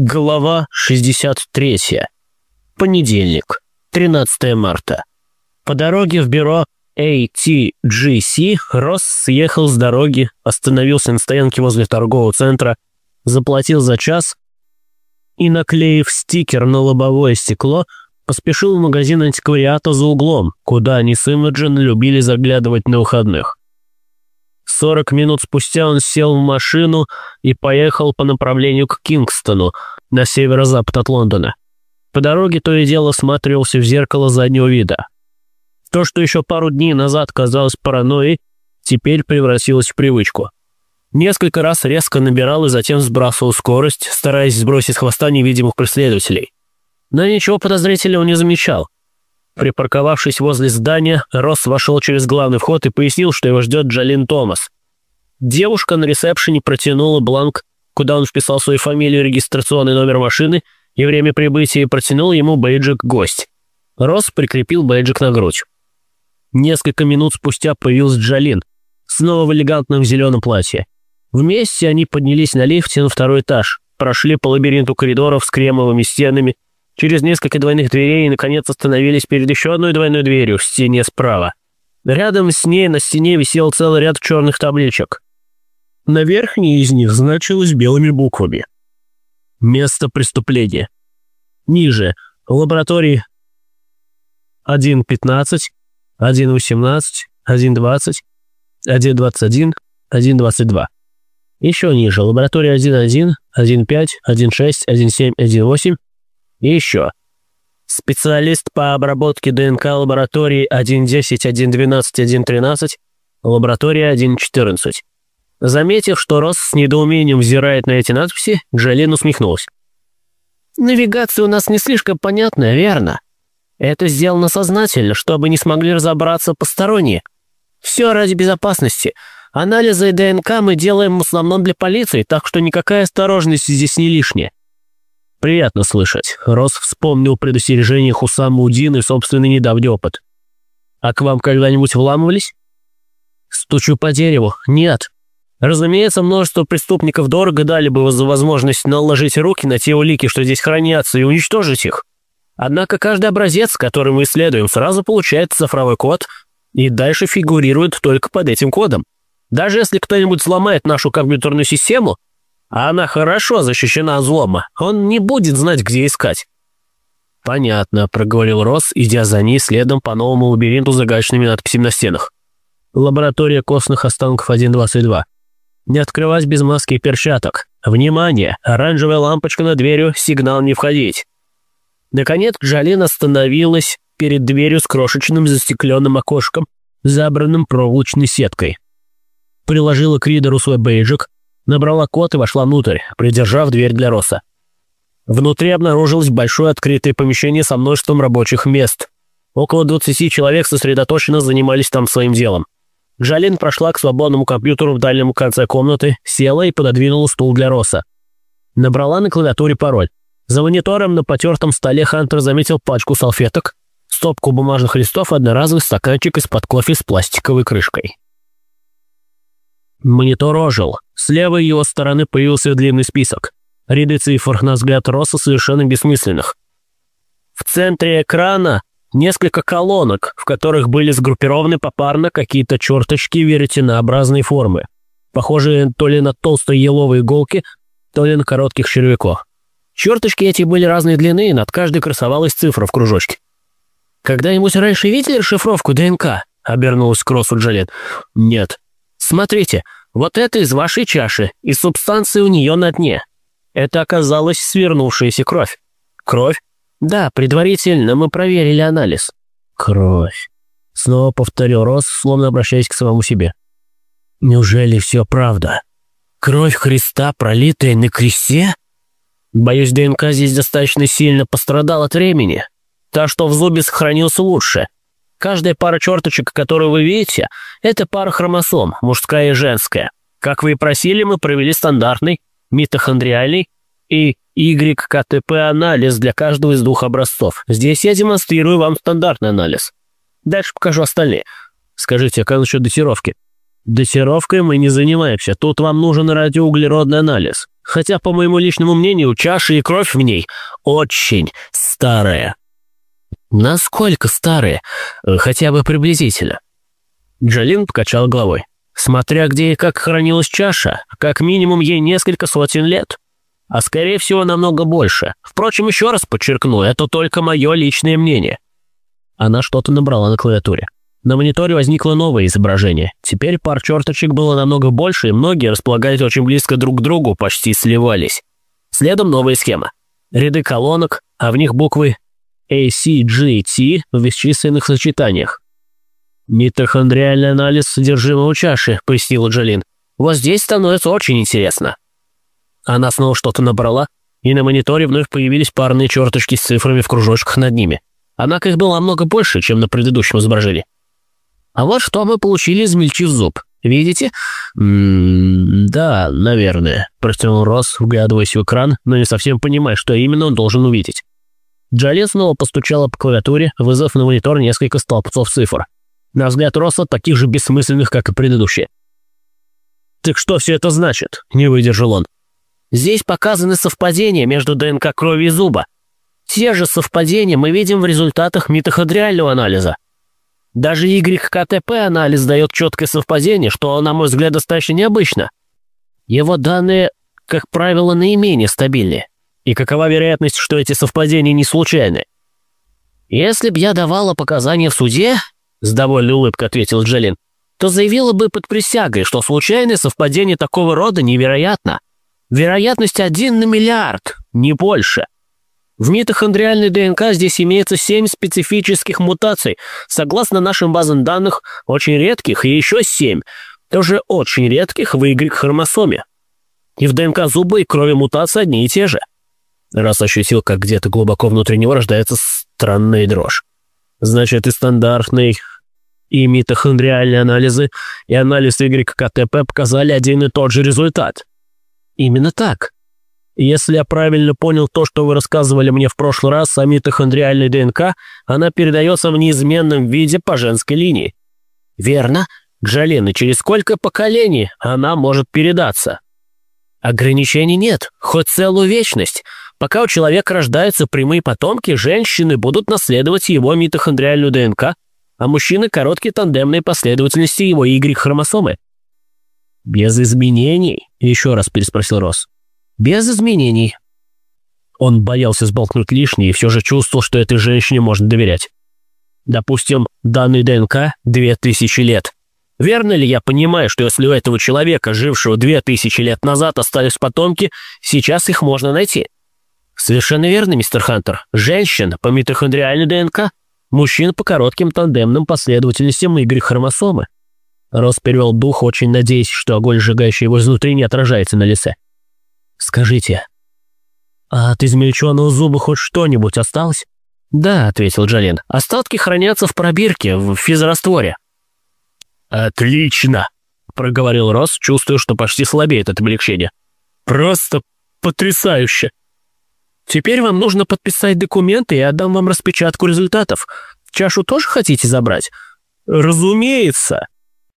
Глава 63. Понедельник, 13 марта. По дороге в бюро ATGC Росс съехал с дороги, остановился на стоянке возле торгового центра, заплатил за час и, наклеив стикер на лобовое стекло, поспешил в магазин антиквариата за углом, куда они с Имаджин любили заглядывать на выходных. Сорок минут спустя он сел в машину и поехал по направлению к Кингстону, на северо-запад от Лондона. По дороге то и дело смотрелся в зеркало заднего вида. То, что еще пару дней назад казалось паранойей, теперь превратилось в привычку. Несколько раз резко набирал и затем сбрасывал скорость, стараясь сбросить хвоста невидимых преследователей. Но ничего подозрительного не замечал. Припарковавшись возле здания, Росс вошел через главный вход и пояснил, что его ждет Джалин Томас. Девушка на ресепшене протянула бланк, куда он вписал свою фамилию, регистрационный номер машины и время прибытия, и протянул ему бейджик «Гость». Росс прикрепил бейджик на грудь. Несколько минут спустя появился Джалин, снова в элегантном зеленом платье. Вместе они поднялись на лифте на второй этаж, прошли по лабиринту коридоров с кремовыми стенами, через несколько двойных дверей и, наконец, остановились перед еще одной двойной дверью в стене справа. Рядом с ней на стене висел целый ряд черных табличек. На верхней из них значилось белыми буквами. Место преступления. Ниже. Лаборатории 1.15, 1.18, 1.20, 1.21, 1.22. Еще ниже. Лаборатория 1.1, 1.5, 1.6, 1.7, 1.8. И еще. Специалист по обработке ДНК лаборатории 1.10, 1.12, 1.13, лаборатория 1.14. Заметив, что Росс с недоумением взирает на эти надписи, Джалин усмехнулась. «Навигация у нас не слишком понятная, верно? Это сделано сознательно, чтобы не смогли разобраться посторонние. Все ради безопасности. Анализы ДНК мы делаем в основном для полиции, так что никакая осторожность здесь не лишняя. Приятно слышать. Рос вспомнил предостережение Хусама Удин и собственный недавний опыт. А к вам когда-нибудь вламывались? Стучу по дереву. Нет. Разумеется, множество преступников дорого дали бы за возможность наложить руки на те улики, что здесь хранятся, и уничтожить их. Однако каждый образец, который мы исследуем, сразу получает цифровой код и дальше фигурирует только под этим кодом. Даже если кто-нибудь сломает нашу компьютерную систему, а она хорошо защищена от взлома, он не будет знать, где искать. «Понятно», — проговорил Росс, идя за ней следом по новому лабиринту с загадочными надписями на стенах. «Лаборатория костных останков 1.22. Не открывать без маски и перчаток. Внимание! Оранжевая лампочка над дверью, сигнал не входить». Наконец Джалин остановилась перед дверью с крошечным застекленным окошком, забранным проволочной сеткой. Приложила к ридеру свой бейджик, набрала код и вошла внутрь, придержав дверь для Роса. Внутри обнаружилось большое открытое помещение со множеством рабочих мест. Около 20 человек сосредоточенно занимались там своим делом. Джалин прошла к свободному компьютеру в дальнем конце комнаты, села и пододвинула стул для Роса. Набрала на клавиатуре пароль. За монитором на потертом столе Хантер заметил пачку салфеток, стопку бумажных листов и одноразовый стаканчик из-под кофе с пластиковой крышкой. Монитор ожил. С левой его стороны появился длинный список. Ряды цифр, на взгляд Росса, совершенно бессмысленных. В центре экрана несколько колонок, в которых были сгруппированы попарно какие-то черточки веретенообразной формы, похожие то ли на толстые еловые иголки, то ли на коротких червяков. Черточки эти были разной длины, и над каждой красовалась цифра в кружочке. «Когда-нибудь раньше видели расшифровку ДНК?» — обернулась к Росу Джалет. «Нет». «Смотрите, вот это из вашей чаши, и субстанции у нее на дне. Это оказалась свернувшаяся кровь». «Кровь?» «Да, предварительно мы проверили анализ». «Кровь», — снова повторил Рос, словно обращаясь к самому себе. «Неужели все правда? Кровь Христа, пролитая на кресте?» Боюсь, ДНК здесь достаточно сильно пострадал от времени. Та, что в зубе сохранился лучше. Каждая пара черточек, которую вы видите, это пара хромосом, мужская и женская. Как вы и просили, мы провели стандартный, митохондриальный и YKTP-анализ для каждого из двух образцов. Здесь я демонстрирую вам стандартный анализ. Дальше покажу остальные. Скажите, а как насчет датировки? Дозировкой мы не занимаемся, тут вам нужен радиоуглеродный анализ. Хотя, по моему личному мнению, чаша и кровь в ней очень старая. Насколько старые? Хотя бы приблизительно. Джалин покачал головой. Смотря где и как хранилась чаша, как минимум ей несколько сотен лет. А скорее всего намного больше. Впрочем, еще раз подчеркну, это только мое личное мнение. Она что-то набрала на клавиатуре. На мониторе возникло новое изображение. Теперь пар черточек было намного больше, и многие располагались очень близко друг к другу, почти сливались. Следом новая схема. Ряды колонок, а в них буквы A, C, G, T в бесчисленных сочетаниях. «Митохондриальный анализ содержимого чаши», — пояснила Джолин. «Вот здесь становится очень интересно». Она снова что-то набрала, и на мониторе вновь появились парные черточки с цифрами в кружочках над ними. Однако их было намного больше, чем на предыдущем изображении. А вот что мы получили, измельчив зуб. Видите? М -м да, наверное, протянул Росс, вглядываясь в экран, но не совсем понимая, что именно он должен увидеть. Джоли снова постучала по клавиатуре, вызвав на монитор несколько столбцов цифр. На взгляд Росса, таких же бессмысленных, как и предыдущие. «Так что все это значит?» – не выдержал он. «Здесь показаны совпадения между ДНК крови и зуба. Те же совпадения мы видим в результатах митохондриального анализа. Даже YKTP-анализ дает четкое совпадение, что, на мой взгляд, достаточно необычно. Его данные, как правило, наименее стабильны. И какова вероятность, что эти совпадения не случайны? «Если б я давала показания в суде», — с довольной улыбкой ответил Джелин, то заявила бы под присягой, что случайное совпадение такого рода невероятно. Вероятность один на миллиард, не больше. В митохондриальной ДНК здесь имеется семь специфических мутаций, согласно нашим базам данных, очень редких, и еще семь, тоже очень редких в Y-хромосоме. И в ДНК зуба и крови мутации одни и те же раз ощутил, как где-то глубоко внутри него рождается странная дрожь. Значит, и стандартный, и митохондриальные анализы, и анализ YKTP показали один и тот же результат. Именно так. Если я правильно понял то, что вы рассказывали мне в прошлый раз о митохондриальной ДНК, она передается в неизменном виде по женской линии. Верно. Джалин, через сколько поколений она может передаться? Ограничений нет, хоть целую вечность. Пока у человека рождаются прямые потомки, женщины будут наследовать его митохондриальную ДНК, а мужчины – короткие тандемные последовательности его Y-хромосомы. «Без изменений?» – еще раз переспросил Росс. «Без изменений». Он боялся сболтнуть лишнее и все же чувствовал, что этой женщине можно доверять. Допустим, данной ДНК – 2000 лет. Верно ли я понимаю, что если у этого человека, жившего 2000 лет назад, остались потомки, сейчас их можно найти? «Совершенно верно, мистер Хантер. Женщин по митохондриальной ДНК, мужчин по коротким тандемным последовательностям Y-хромосомы». Рос перевел дух, очень надеясь, что огонь, сжигающий его изнутри, не отражается на лице. «Скажите, а от измельченного зуба хоть что-нибудь осталось?» «Да», — ответил Джален. «Остатки хранятся в пробирке, в физрастворе». «Отлично!» — проговорил Рос, чувствуя, что почти слабеет от облегчения. «Просто потрясающе!» Теперь вам нужно подписать документы и отдам вам распечатку результатов. Чашу тоже хотите забрать? Разумеется.